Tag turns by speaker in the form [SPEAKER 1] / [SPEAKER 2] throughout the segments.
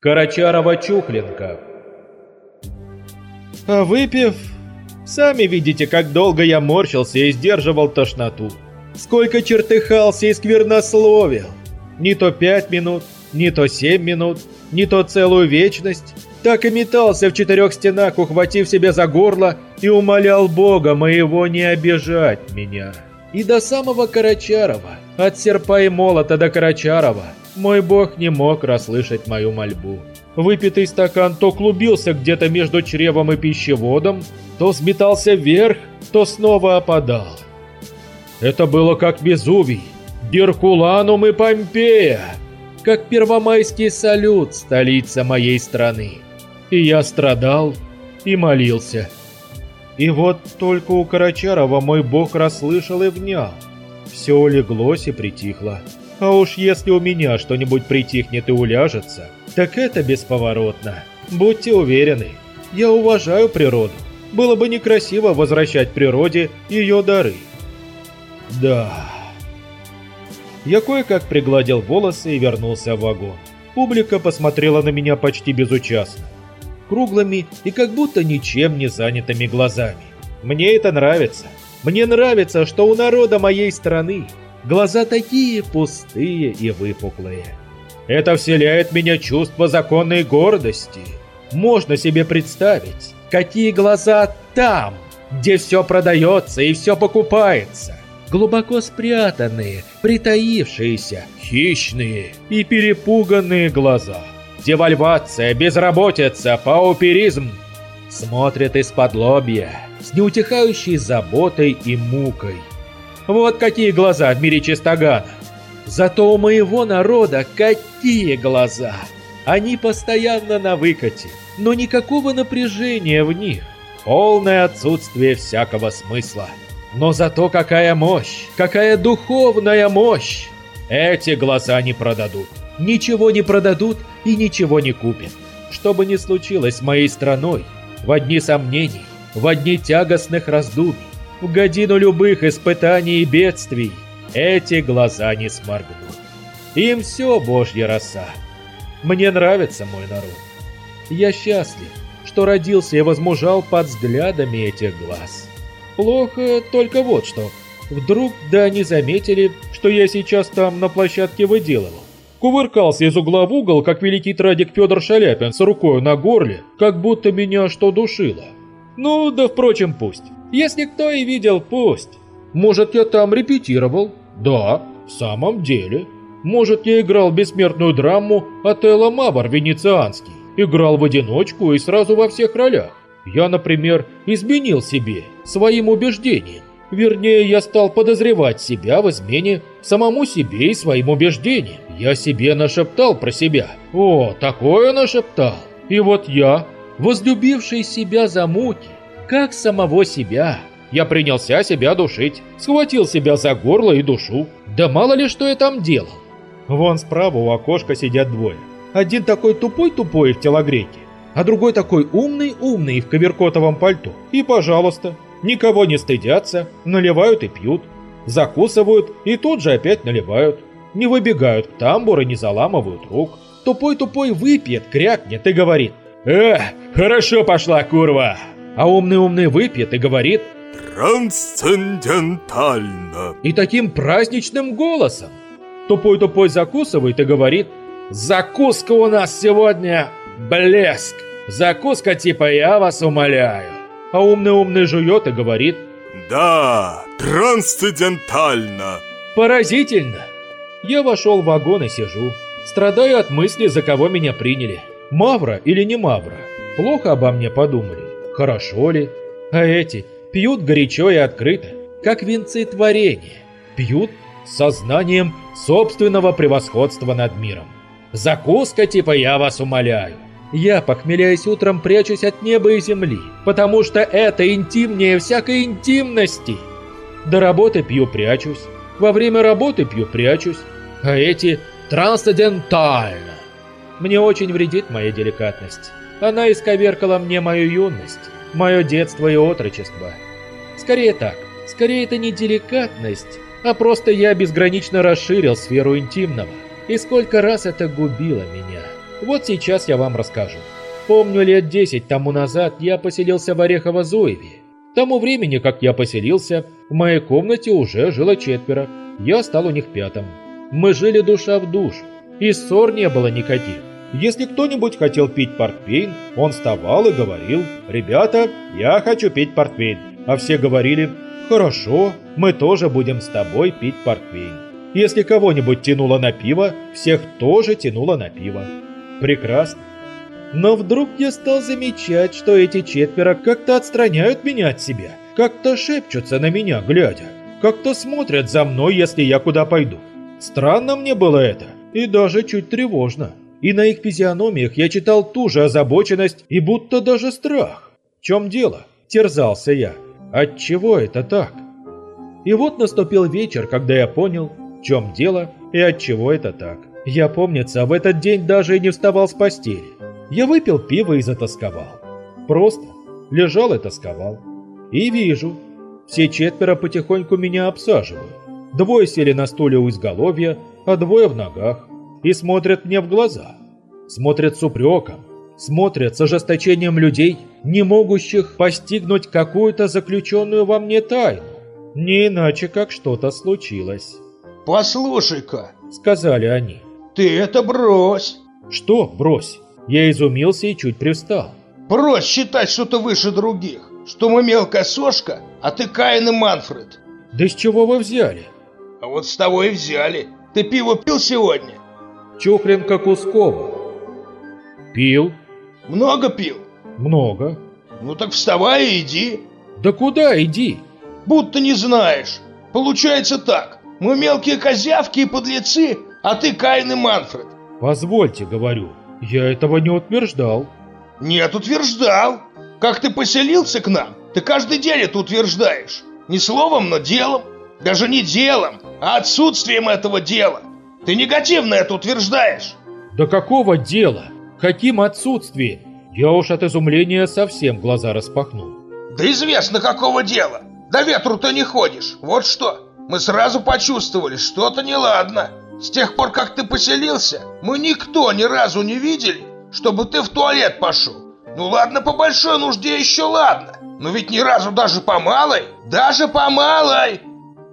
[SPEAKER 1] Карачарова-Чухленко. А выпив, сами видите, как долго я морщился и сдерживал тошноту. Сколько чертыхался и сквернословил. Не то пять минут, не то семь минут, не то целую вечность. Так и метался в четырех стенах, ухватив себя за горло и умолял Бога моего не обижать меня. И до самого Карачарова, от серпа и молота до Карачарова, мой бог не мог расслышать мою мольбу. Выпитый стакан то клубился где-то между чревом и пищеводом, то сметался вверх, то снова опадал. Это было как Везувий, Геркуланум и Помпея, как первомайский салют, столица моей страны. И я страдал и молился. И вот только у Карачарова мой бог расслышал и внял. Все улеглось и притихло. А уж если у меня что-нибудь притихнет и уляжется, так это бесповоротно. Будьте уверены, я уважаю природу. Было бы некрасиво возвращать природе ее дары. Да. Я кое-как пригладил волосы и вернулся в вагон. Публика посмотрела на меня почти безучастно. Круглыми и как будто ничем не занятыми глазами. Мне это нравится. Мне нравится, что у народа моей страны глаза такие пустые и выпуклые. Это вселяет меня чувство законной гордости. Можно себе представить, какие глаза там, где все продается и все покупается. Глубоко спрятанные, притаившиеся, хищные и перепуганные глаза. Девальвация, безработица, пауперизм. Смотрят из-под лобья, с неутихающей заботой и мукой. Вот какие глаза в мире Чистогана. Зато у моего народа какие глаза! Они постоянно на выкате, но никакого напряжения в них. Полное отсутствие всякого смысла. Но зато какая мощь, какая духовная мощь! Эти глаза не продадут. Ничего не продадут и ничего не купят. Что бы ни случилось с моей страной, в одни сомнений, в одни тягостных раздумий, в годину любых испытаний и бедствий эти глаза не сморгнут. Им все божья роса. Мне нравится мой народ. Я счастлив, что родился и возмужал под взглядами этих глаз. Плохо только вот что. Вдруг да они заметили, что я сейчас там на площадке выделывал. Кувыркался из угла в угол, как великий традик Федор Шаляпин с рукой на горле, как будто меня что душило. Ну, да впрочем, пусть. Если кто и видел, пусть. Может, я там репетировал? Да, в самом деле. Может, я играл бессмертную драму Отелло Мавр Венецианский. Играл в одиночку и сразу во всех ролях. Я, например, изменил себе, своим убеждением. Вернее, я стал подозревать себя в измене самому себе и своим убеждениям. Я себе нашептал про себя. О, такое нашептал. И вот я, возлюбивший себя за муки, как самого себя. Я принялся себя душить, схватил себя за горло и душу. Да мало ли что я там делал. Вон справа у окошка сидят двое. Один такой тупой-тупой в телогрейке, а другой такой умный-умный в коверкотовом пальто. И, пожалуйста, никого не стыдятся, наливают и пьют, закусывают и тут же опять наливают. Не выбегают к тамбуру, не заламывают рук. Тупой-тупой выпьет, крякнет и говорит «Эх, хорошо пошла, курва!» а умный-умный выпьет и говорит
[SPEAKER 2] «Трансцендентально».
[SPEAKER 1] И таким праздничным голосом. Тупой-тупой закусывает и говорит «Закуска у нас сегодня блеск! Закуска типа я вас умоляю». А умный-умный жует и говорит
[SPEAKER 2] «Да, трансцендентально».
[SPEAKER 1] Поразительно. Я вошел в вагон и сижу. Страдаю от мысли, за кого меня приняли. Мавра или не Мавра? Плохо обо мне подумали хорошо ли. А эти пьют горячо и открыто, как венцы творения. Пьют с сознанием собственного превосходства над миром. Закуска типа «я вас умоляю». Я, похмеляясь утром, прячусь от неба и земли, потому что это интимнее всякой интимности. До работы пью, прячусь. Во время работы пью, прячусь. А эти трансцендентально. Мне очень вредит моя деликатность. Она исковеркала мне мою юность, мое детство и отрочество. Скорее так, скорее это не деликатность, а просто я безгранично расширил сферу интимного. И сколько раз это губило меня. Вот сейчас я вам расскажу. Помню, лет 10 тому назад я поселился в Орехово-Зуеве. К тому времени, как я поселился, в моей комнате уже жило четверо. Я стал у них пятым. Мы жили душа в душу, и ссор не было никаких. Если кто-нибудь хотел пить портвейн, он вставал и говорил, «Ребята, я хочу пить портвейн». А все говорили, «Хорошо, мы тоже будем с тобой пить портвейн». Если кого-нибудь тянуло на пиво, всех тоже тянуло на пиво. Прекрасно. Но вдруг я стал замечать, что эти четверо как-то отстраняют меня от себя, как-то шепчутся на меня, глядя, как-то смотрят за мной, если я куда пойду. Странно мне было это, и даже чуть тревожно. И на их физиономиях я читал ту же озабоченность и будто даже страх. В чем дело? Терзался я. Отчего это так? И вот наступил вечер, когда я понял, в чем дело и отчего это так. Я, помнится, в этот день даже и не вставал с постели. Я выпил пиво и затасковал. Просто лежал и тосковал. И вижу, все четверо потихоньку меня обсаживают. Двое сели на стуле у изголовья, а двое в ногах. И смотрят мне в глаза. Смотрят с упреком. Смотрят с ожесточением людей, не могущих постигнуть какую-то заключенную во мне тайну. Не иначе, как что-то случилось.
[SPEAKER 3] «Послушай-ка», —
[SPEAKER 1] сказали они.
[SPEAKER 3] «Ты это брось!»
[SPEAKER 1] «Что брось?» Я изумился и чуть привстал.
[SPEAKER 3] «Брось считать, что ты выше других, что мы мелкая сошка, а ты Каин и Манфред».
[SPEAKER 1] «Да с чего вы взяли?»
[SPEAKER 3] «А вот с того и взяли. Ты пиво пил сегодня?»
[SPEAKER 1] Чухренко Кускова. «Пил».
[SPEAKER 3] «Много пил?»
[SPEAKER 1] «Много».
[SPEAKER 3] «Ну так вставай и иди».
[SPEAKER 1] «Да куда иди?»
[SPEAKER 3] «Будто не знаешь. Получается так. Мы мелкие козявки и подлецы, а ты Каин и Манфред».
[SPEAKER 1] «Позвольте, говорю, я этого не утверждал».
[SPEAKER 3] «Нет, утверждал. Как ты поселился к нам, ты каждый день это утверждаешь. Не словом, но делом. Даже не делом, а отсутствием этого дела. Ты негативно это утверждаешь.
[SPEAKER 1] Да какого дела? Каким отсутствием? Я уж от изумления совсем глаза распахнул.
[SPEAKER 3] Да известно какого дела. До ветру ты не ходишь. Вот что. Мы сразу почувствовали, что-то неладно. С тех пор, как ты поселился, мы никто ни разу не видели, чтобы ты в туалет пошел. Ну ладно, по большой нужде еще ладно. Но ведь ни разу даже по малой, даже по малой.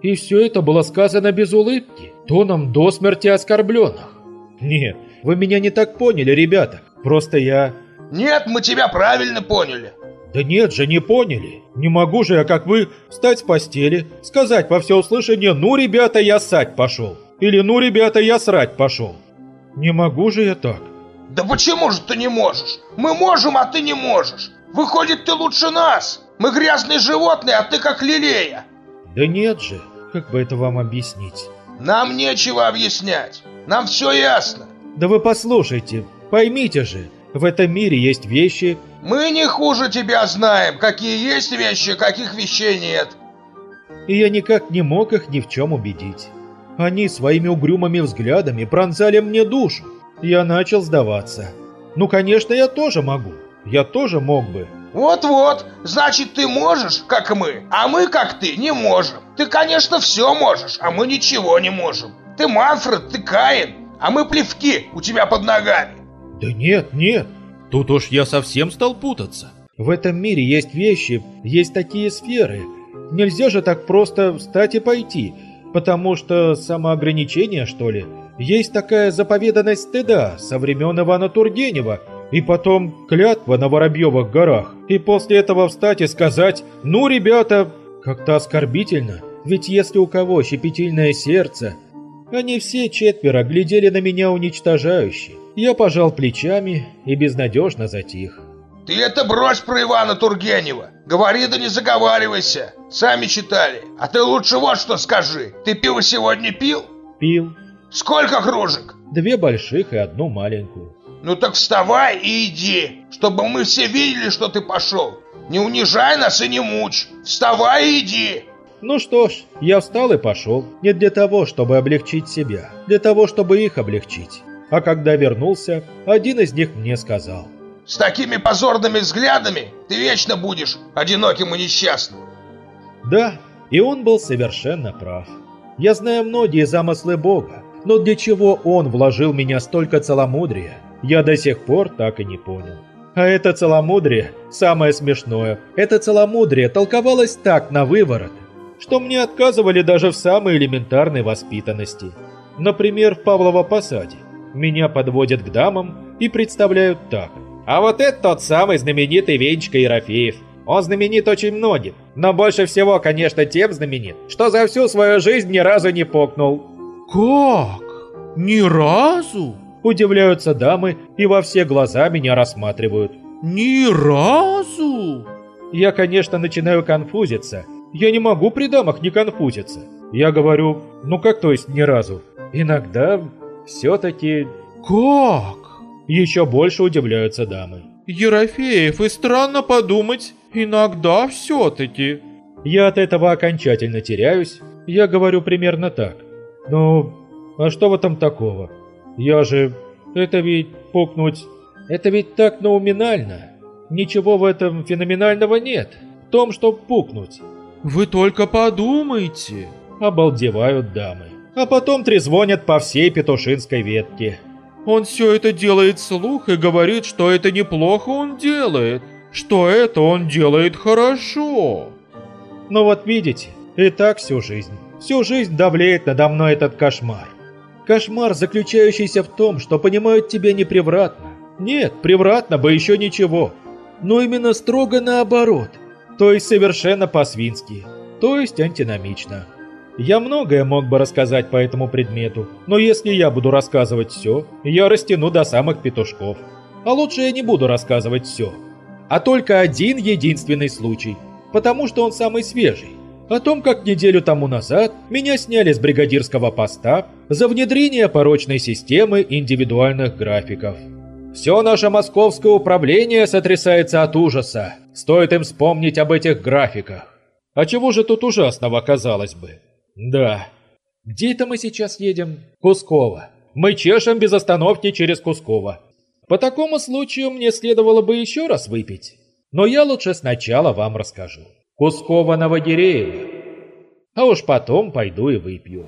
[SPEAKER 1] И все это было сказано без улыбки, тоном до смерти оскорбленных. Нет, вы меня не так поняли, ребята. Просто я...
[SPEAKER 3] Нет, мы тебя правильно поняли.
[SPEAKER 1] Да нет же, не поняли. Не могу же я, как вы, встать с постели, сказать во всеуслышание «Ну, ребята, я ссать пошел». Или «Ну, ребята, я срать пошел». Не могу же я так.
[SPEAKER 3] Да почему же ты не можешь? Мы можем, а ты не можешь. Выходит, ты лучше нас. Мы грязные животные, а ты как лилея.
[SPEAKER 1] Да нет же, как бы это вам объяснить?
[SPEAKER 3] Нам нечего объяснять. Нам все ясно.
[SPEAKER 1] Да вы послушайте, поймите же, в этом мире есть вещи...
[SPEAKER 3] Мы не хуже тебя знаем, какие есть вещи, каких вещей нет.
[SPEAKER 1] И я никак не мог их ни в чем убедить. Они своими угрюмыми взглядами пронзали мне душу. Я начал сдаваться. Ну, конечно, я тоже могу. Я тоже мог бы.
[SPEAKER 3] Вот-вот, значит, ты можешь, как мы, а мы, как ты, не можем. Ты, конечно, все можешь, а мы ничего не можем. Ты Манфред, ты Каин, а мы плевки у тебя под ногами.
[SPEAKER 1] Да нет, нет, тут уж я совсем стал путаться. В этом мире есть вещи, есть такие сферы. Нельзя же так просто встать и пойти, потому что самоограничение, что ли. Есть такая заповеданность стыда со времен Ивана Тургенева, и потом клятва на Воробьевых горах, и после этого встать и сказать «Ну, ребята, как-то оскорбительно, ведь если у кого щепетильное сердце...» Они все четверо глядели на меня уничтожающе. Я пожал плечами и безнадежно затих.
[SPEAKER 3] Ты это брось про Ивана Тургенева. Говори да не заговаривайся. Сами читали. А ты лучше вот что скажи. Ты пиво сегодня пил?
[SPEAKER 1] Пил.
[SPEAKER 3] Сколько кружек?
[SPEAKER 1] Две больших и одну маленькую.
[SPEAKER 3] Ну так вставай и иди, чтобы мы все видели, что ты пошел. Не унижай нас и не мучь. Вставай и иди.
[SPEAKER 1] Ну что ж, я встал и пошел. Не для того, чтобы облегчить себя, для того, чтобы их облегчить. А когда вернулся, один из них мне сказал.
[SPEAKER 3] С такими позорными взглядами ты вечно будешь одиноким и несчастным.
[SPEAKER 1] Да, и он был совершенно прав. Я знаю многие замыслы Бога, но для чего он вложил в меня столько целомудрия, я до сих пор так и не понял. А это целомудрие, самое смешное, это целомудрие толковалось так на выворот, что мне отказывали даже в самой элементарной воспитанности. Например, в Павлово посаде. Меня подводят к дамам и представляют так. А вот это тот самый знаменитый Венчика Ерофеев. Он знаменит очень многим, но больше всего, конечно, тем знаменит, что за всю свою жизнь ни разу не покнул.
[SPEAKER 4] Как? Ни разу?
[SPEAKER 1] Удивляются дамы и во все глаза меня рассматривают.
[SPEAKER 4] Ни разу?
[SPEAKER 1] Я, конечно, начинаю конфузиться. Я не могу при дамах не конфузиться. Я говорю, ну как то есть ни разу? Иногда все-таки...
[SPEAKER 4] Как?
[SPEAKER 1] Еще больше удивляются дамы.
[SPEAKER 4] Ерофеев, и странно подумать, иногда все-таки.
[SPEAKER 1] Я от этого окончательно теряюсь. Я говорю примерно так. Ну, а что в этом такого? Я же... Это ведь пукнуть... Это ведь так науминально. Ничего в этом феноменального нет. В том, что пукнуть.
[SPEAKER 4] Вы только подумайте.
[SPEAKER 1] Обалдевают дамы. А потом трезвонят по всей петушинской ветке.
[SPEAKER 4] Он все это делает вслух и говорит, что это неплохо он делает, что это он делает хорошо.
[SPEAKER 1] Ну вот видите, и так всю жизнь. Всю жизнь давлеет надо мной этот кошмар. Кошмар, заключающийся в том, что понимают тебя не превратно. Нет, превратно бы еще ничего. Но именно строго наоборот. То есть совершенно по-свински. То есть антиномично. Я многое мог бы рассказать по этому предмету, но если я буду рассказывать все, я растяну до самых петушков. А лучше я не буду рассказывать все. А только один единственный случай, потому что он самый свежий. О том, как неделю тому назад меня сняли с бригадирского поста за внедрение порочной системы индивидуальных графиков. Все наше московское управление сотрясается от ужаса. Стоит им вспомнить об этих графиках. А чего же тут ужасного, казалось бы? Да. Где это мы сейчас едем? Кусково. Мы чешем без остановки через Кусково. По такому случаю мне следовало бы еще раз выпить. Но я лучше сначала вам расскажу. Кусково Новогиреево. А уж потом пойду и выпью.